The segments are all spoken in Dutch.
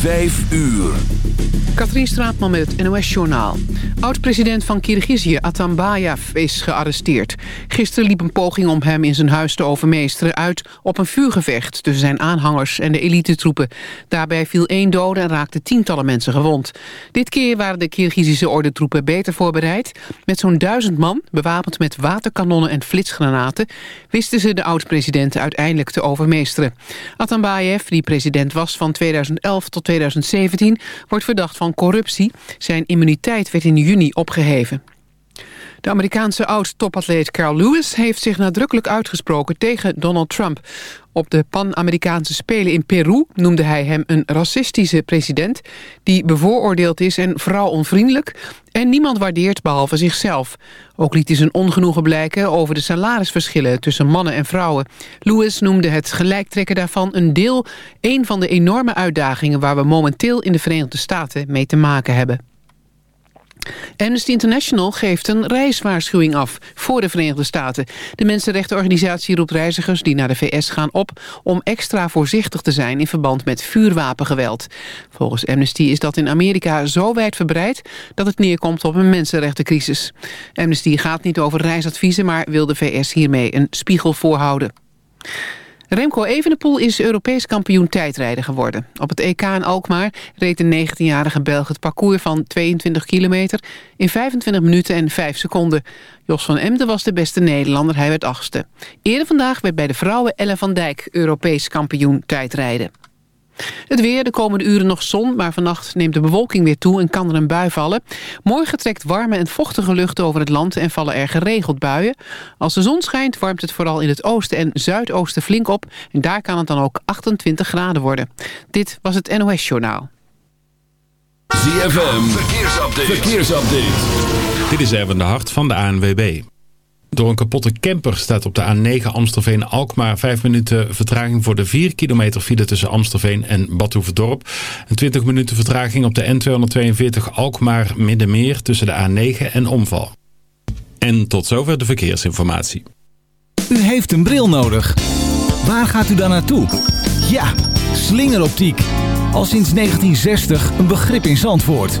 Vijf uur. Katrien Straatman met het NOS-journaal. Oud-president van Kirgizië, Atambayev, is gearresteerd. Gisteren liep een poging om hem in zijn huis te overmeesteren uit... op een vuurgevecht tussen zijn aanhangers en de elitetroepen. Daarbij viel één dode en raakten tientallen mensen gewond. Dit keer waren de Kirgizische ordentroepen beter voorbereid. Met zo'n duizend man, bewapend met waterkanonnen en flitsgranaten... wisten ze de oud-president uiteindelijk te overmeesteren. Atambayev, die president was van 2011 tot 2017... wordt verdacht van corruptie. Zijn immuniteit werd in juni opgeheven. De Amerikaanse oud-topatleet Carl Lewis heeft zich nadrukkelijk uitgesproken tegen Donald Trump. Op de Pan-Amerikaanse Spelen in Peru noemde hij hem een racistische president... die bevooroordeeld is en vrouwonvriendelijk en niemand waardeert behalve zichzelf. Ook liet hij zijn ongenoegen blijken over de salarisverschillen tussen mannen en vrouwen. Lewis noemde het gelijktrekken daarvan een deel... een van de enorme uitdagingen waar we momenteel in de Verenigde Staten mee te maken hebben. Amnesty International geeft een reiswaarschuwing af voor de Verenigde Staten. De mensenrechtenorganisatie roept reizigers die naar de VS gaan op... om extra voorzichtig te zijn in verband met vuurwapengeweld. Volgens Amnesty is dat in Amerika zo wijdverbreid... dat het neerkomt op een mensenrechtencrisis. Amnesty gaat niet over reisadviezen... maar wil de VS hiermee een spiegel voorhouden. Remco Evenepoel is Europees kampioen tijdrijden geworden. Op het EK in Alkmaar reed de 19-jarige Belg het parcours van 22 kilometer... in 25 minuten en 5 seconden. Jos van Emden was de beste Nederlander, hij werd achtste. Eerder vandaag werd bij de vrouwen Ellen van Dijk Europees kampioen tijdrijden. Het weer, de komende uren nog zon, maar vannacht neemt de bewolking weer toe en kan er een bui vallen. Morgen trekt warme en vochtige lucht over het land en vallen er geregeld buien. Als de zon schijnt warmt het vooral in het oosten en zuidoosten flink op en daar kan het dan ook 28 graden worden. Dit was het NOS Journaal. ZFM, verkeersupdate. verkeersupdate. Dit is even de hart van de ANWB. Door een kapotte camper staat op de A9 Amstelveen-Alkmaar 5 minuten vertraging voor de 4 kilometer file tussen Amstelveen en Badhoevedorp. En 20 minuten vertraging op de N242 Alkmaar-Middenmeer tussen de A9 en Omval. En tot zover de verkeersinformatie. U heeft een bril nodig. Waar gaat u dan naartoe? Ja, slingeroptiek. Al sinds 1960 een begrip in Zandvoort.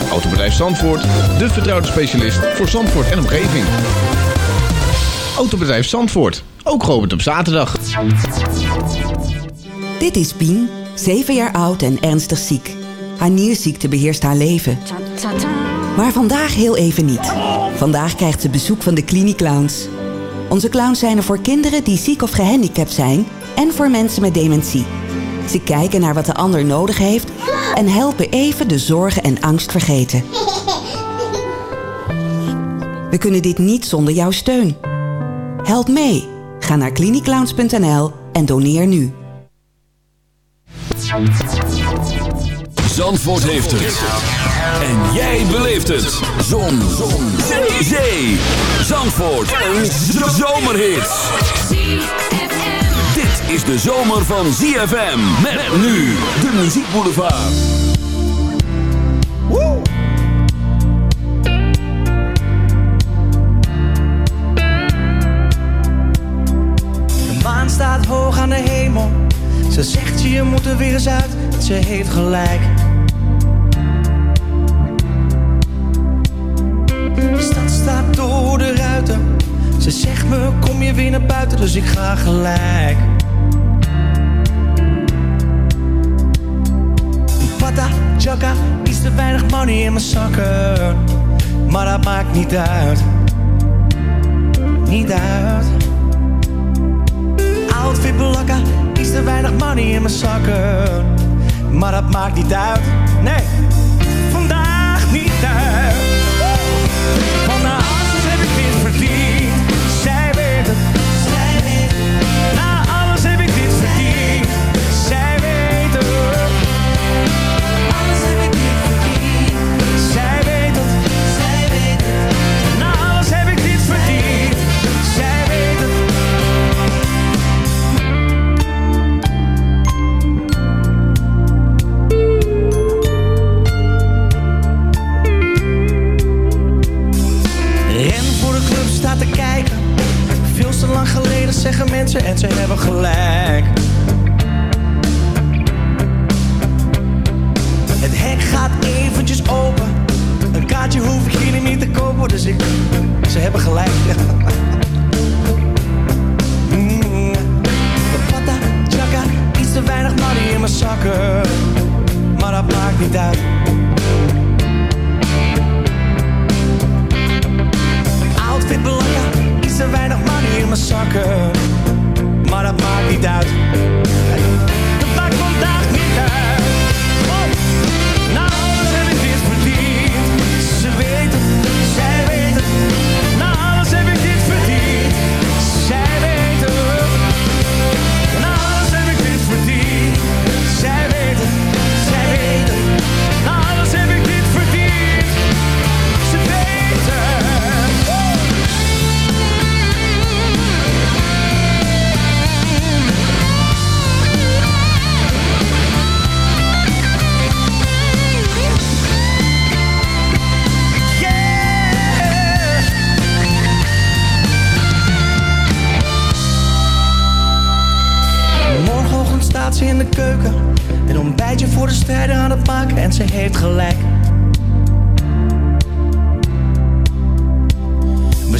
Autobedrijf Zandvoort, de vertrouwde specialist voor Zandvoort en omgeving. Autobedrijf Zandvoort, ook geopend op zaterdag. Dit is Pien, 7 jaar oud en ernstig ziek. Haar nierziekte beheerst haar leven. Maar vandaag heel even niet. Vandaag krijgt ze bezoek van de Cliniclowns. Onze clowns zijn er voor kinderen die ziek of gehandicapt zijn... en voor mensen met dementie. Ze kijken naar wat de ander nodig heeft... en helpen even de zorgen en angst vergeten. We kunnen dit niet zonder jouw steun. Help mee. Ga naar cliniclowns.nl en doneer nu. Zandvoort heeft het. En jij beleeft het. Zon. Zon. Zee. Zee. Zandvoort. Een zomerhit is de zomer van ZFM. Met, nu de muziekboulevard. Boulevard. De maan staat hoog aan de hemel. Ze zegt je moet er weer eens uit. Ze heeft gelijk. De stad staat door de ruiten. Ze zegt me kom je weer naar buiten, dus ik ga gelijk. Pata, chaka, iets te weinig money in mijn zakken. Maar dat maakt niet uit. Niet uit. Outfit belakka, iets te weinig money in mijn zakken. Maar dat maakt niet uit. Nee,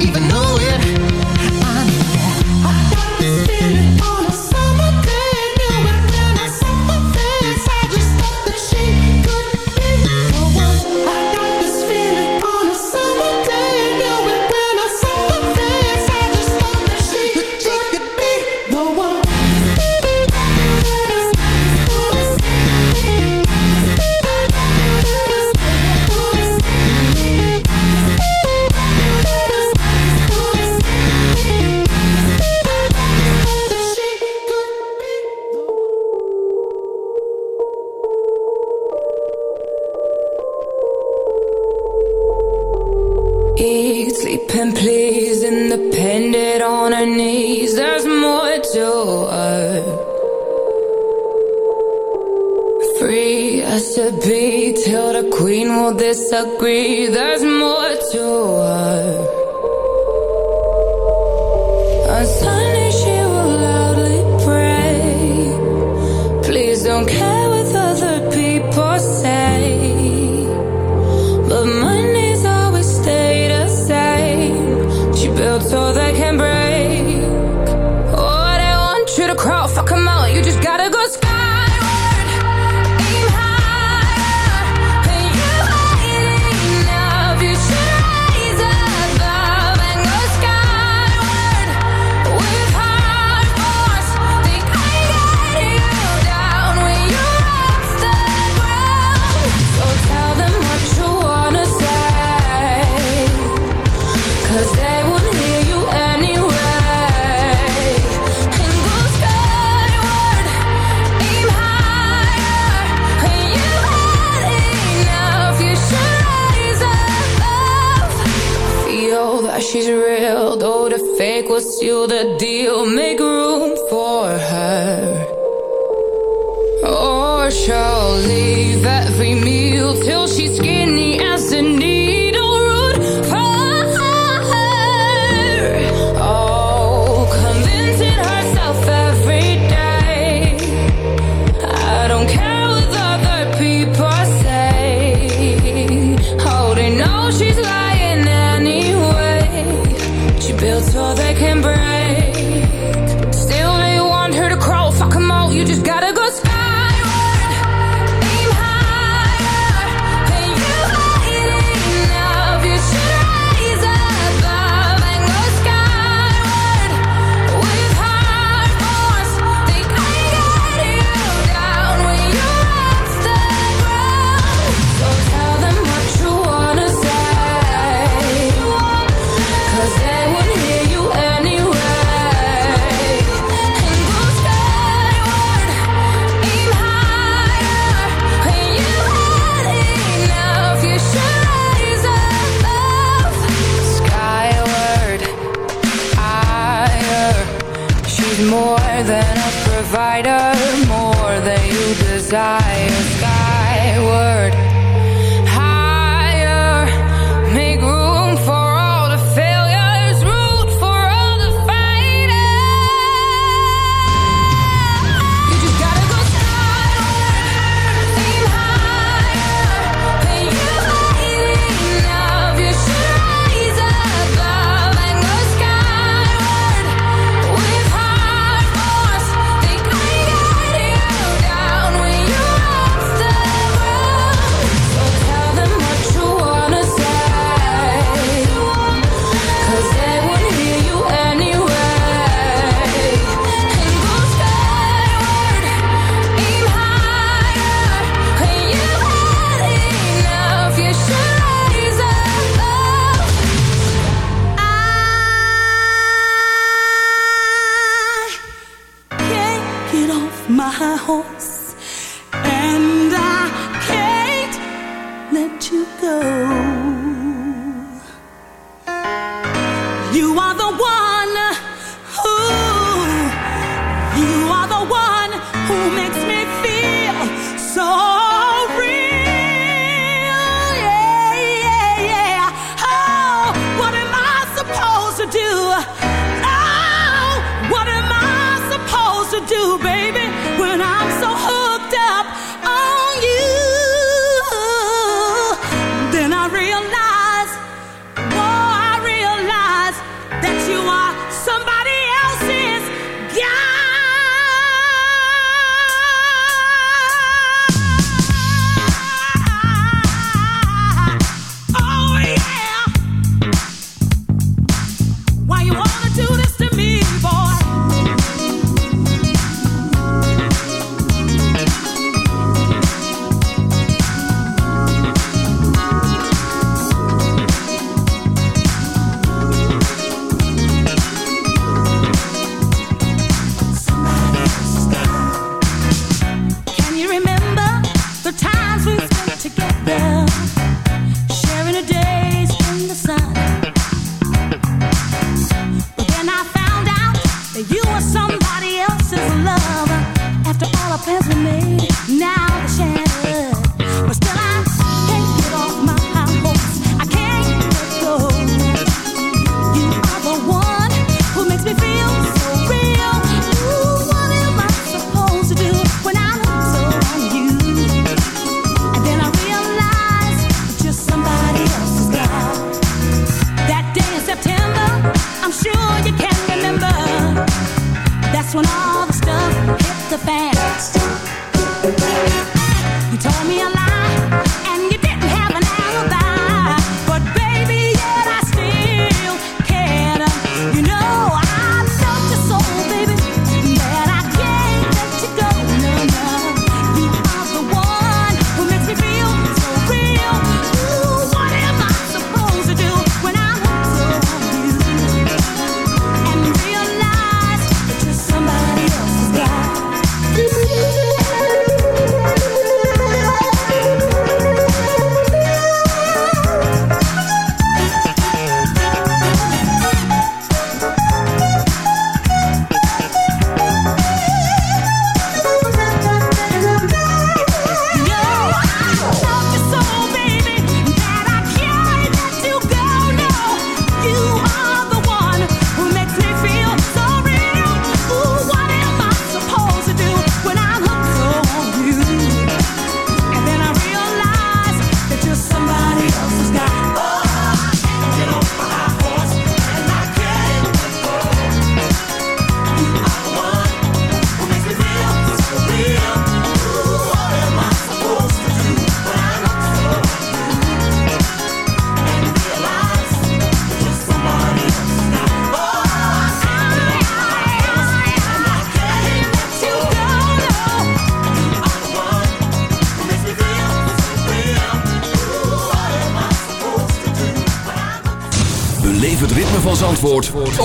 even though on her knees. There's more to her. Free as to be till the queen will disagree. There's more to her. On Sunday she will loudly pray. Please don't care you the deal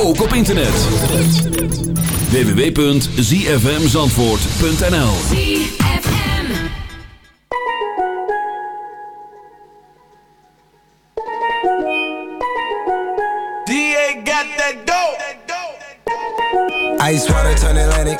ook op internet. www.zfmzandvoort.nl DA got that dope. Ice water turn Atlantic.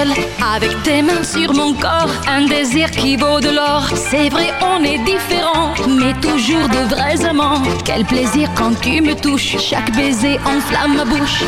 avec tes mains sur mon corps, un désir qui vaut de l'or. C'est vrai, on est différents, mais toujours de vrais amants. Quel plaisir quand tu me touches, chaque baiser enflamme ma bouche.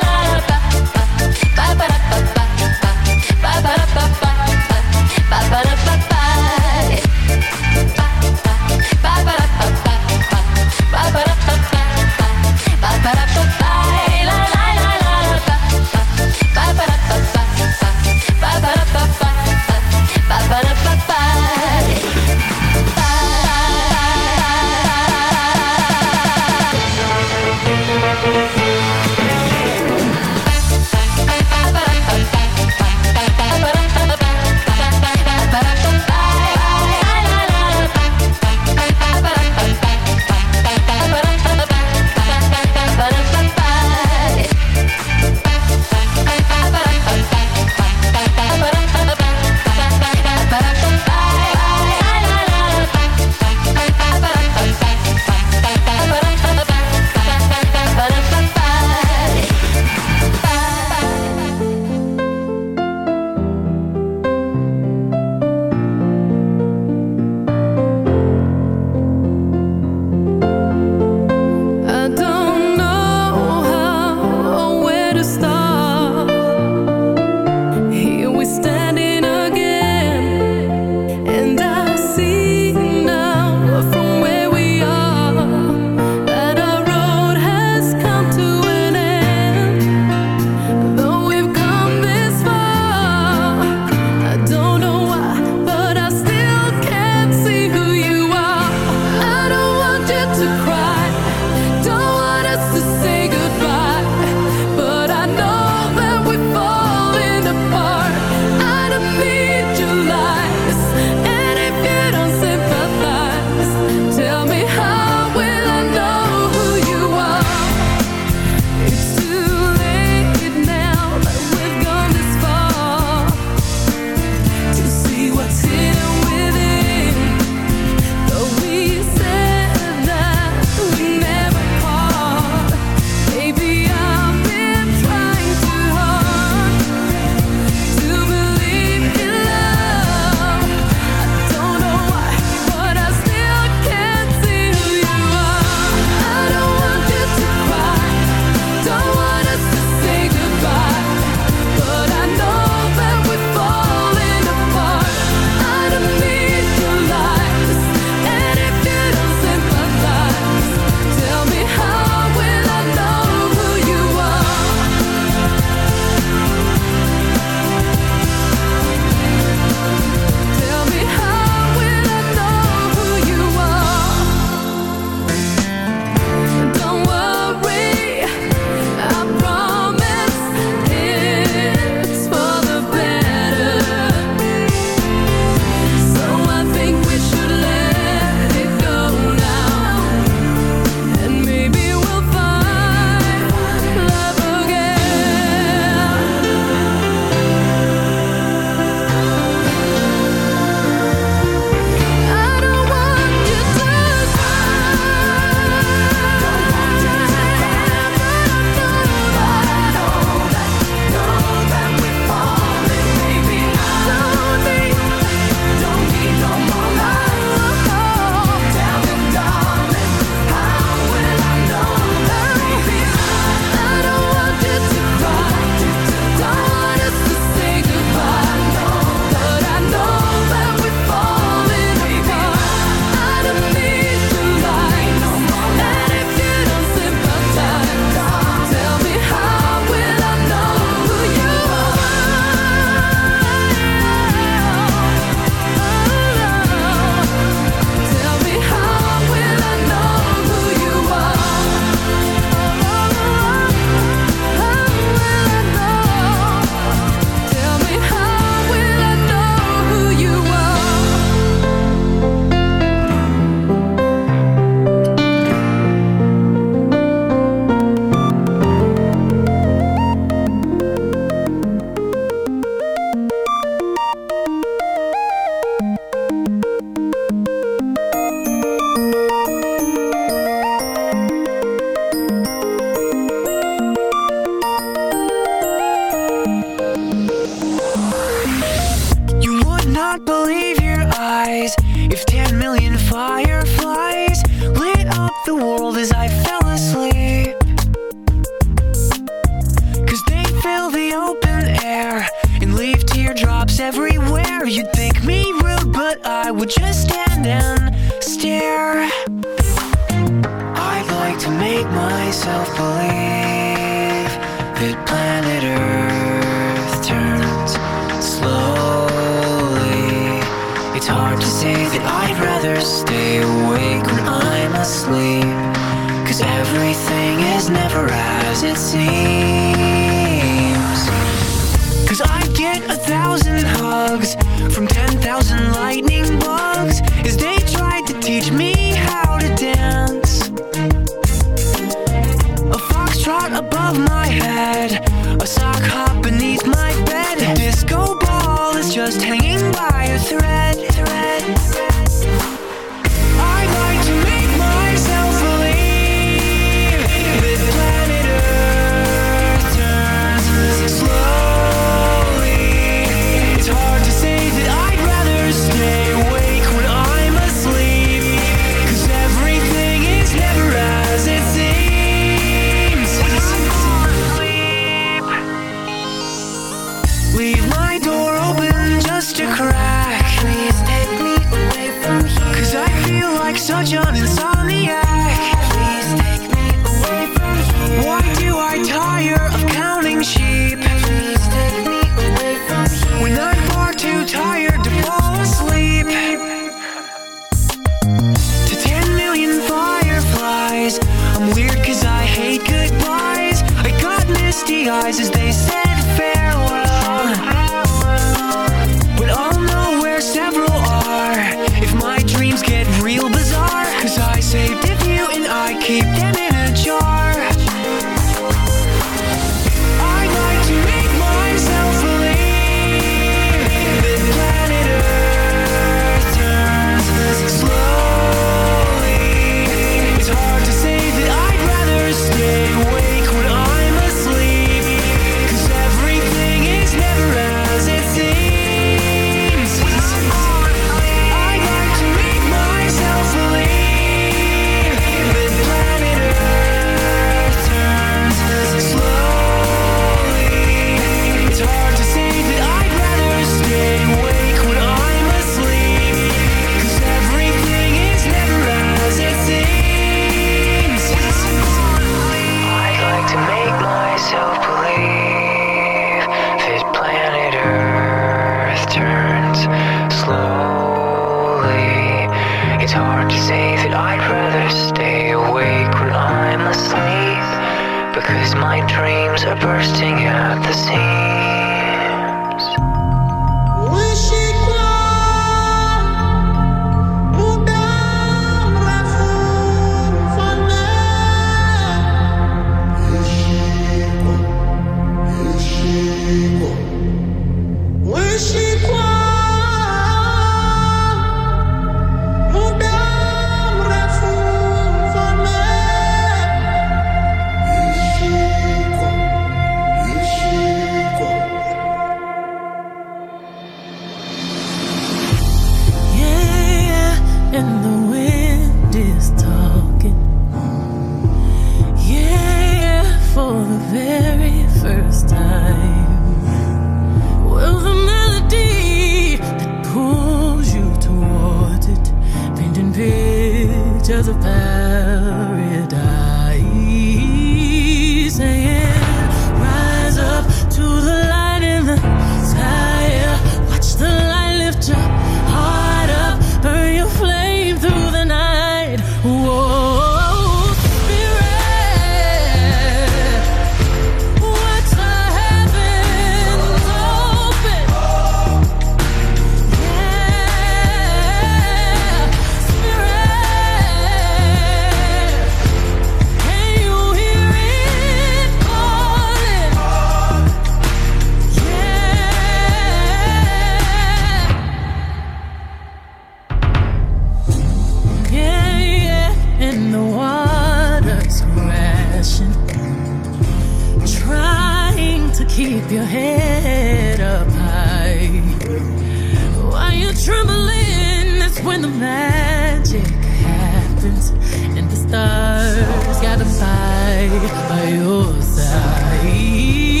Stars gotta fight by your side.